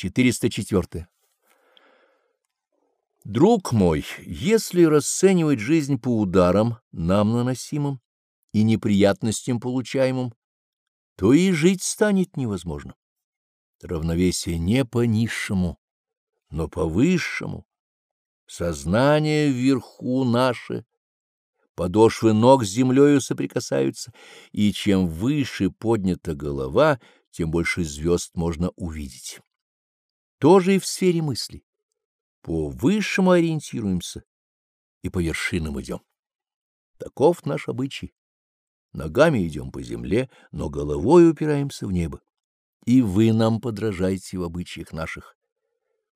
404. Друг мой, если расценивать жизнь по ударам, нам наносимым, и неприятностям получаемым, то и жить станет невозможно. Равновесие не по низшему, но по высшему. Сознание вверху наше, подошвы ног с землею соприкасаются, и чем выше поднята голова, тем больше звезд можно увидеть. Тоже и в сфере мысли. По высшему ориентируемся и по вершинам идем. Таков наш обычай. Ногами идем по земле, но головой упираемся в небо. И вы нам подражайте в обычаях наших.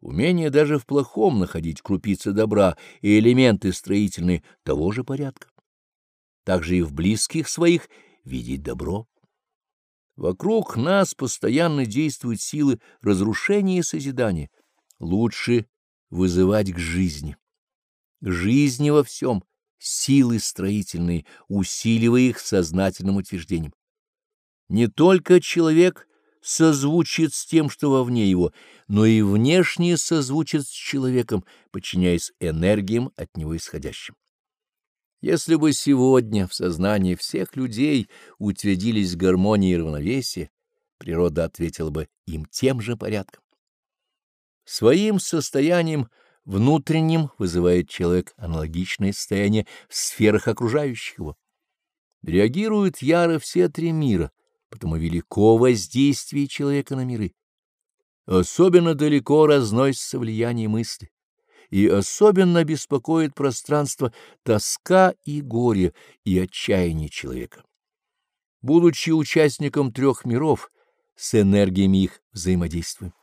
Умение даже в плохом находить крупицы добра и элементы строительные того же порядка. Также и в близких своих видеть добро. Вокруг нас постоянно действуют силы разрушения и созидания. Лучше вызывать к жизни. Жизни во всем — силы строительные, усиливая их сознательным утверждением. Не только человек созвучит с тем, что вовне его, но и внешне созвучит с человеком, подчиняясь энергиям от него исходящим. Если бы сегодня в сознании всех людей утвердились гармония и равновесие, природа ответила бы им тем же порядком. Своим состоянием — внутренним вызывает человек аналогичное состояние в сферах окружающих его. Реагируют яро все три мира, потому велико воздействие человека на миры. Особенно далеко разносится влияние мысли, и особенно беспокоит пространство тоска и горе и отчаяние человека. Будучи участником трех миров, с энергиями их взаимодействуем.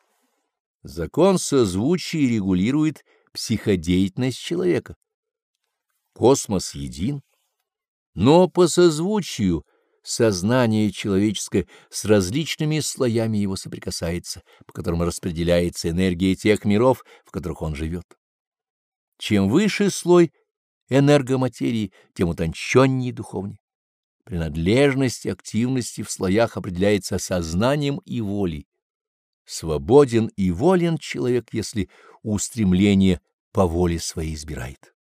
Закон созвучия регулирует психодеятельность человека. Космос един, но по созвучию сознание человеческое с различными слоями его соприкасается, по которым распределяется энергия тех миров, в которых он живет. Чем выше слой энергоматерии, тем утонченнее и духовнее. Принадлежность активности в слоях определяется сознанием и волей. Свободен и волен человек, если устремление по воле своей избирает.